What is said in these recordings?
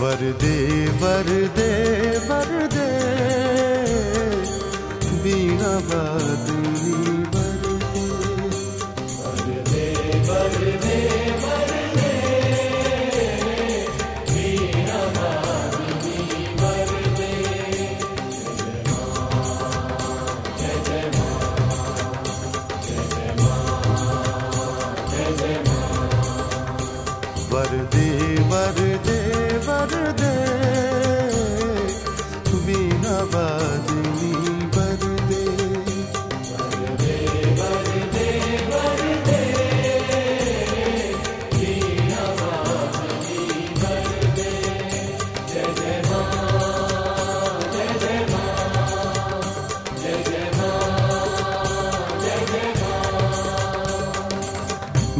वरदे वरदे वरदे वीणा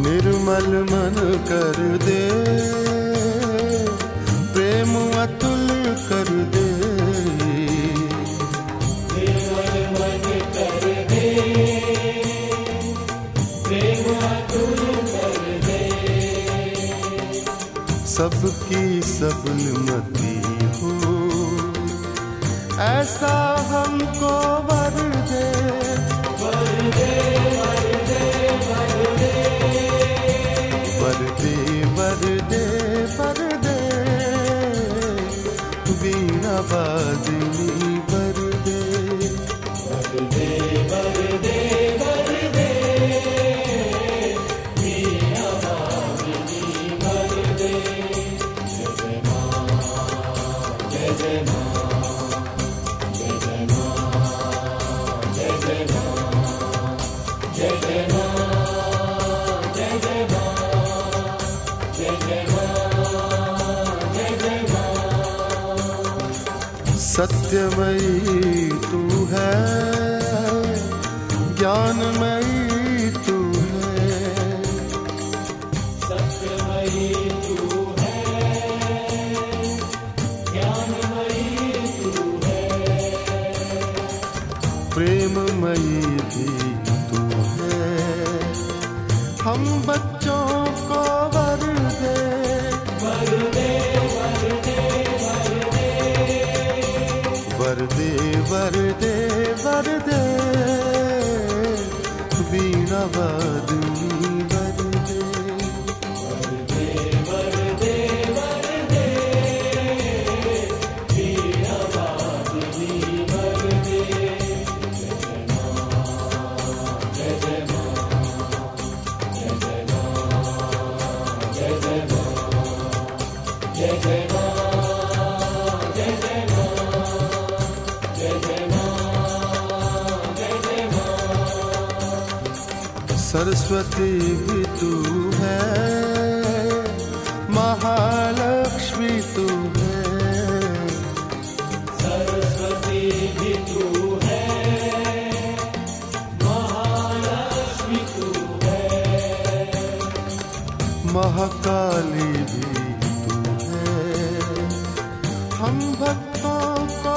निर्मल मन कर दे। प्रेम अतुल कर दे। सबकी सबनमती हो। ऐसा हमको वर दे। वरदे सत्यमयी तू है ज्ञानमयी प्रेममयी भी तू है। हम बच्चों को वर दे वर दे वर दे वर दे वर दे वीणा वरदे सरस्वती भी तू है। महालक्ष्मी तू है। महाकाली भी तू है। हम भक्तों को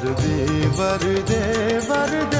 वरदे वर दे वर बादे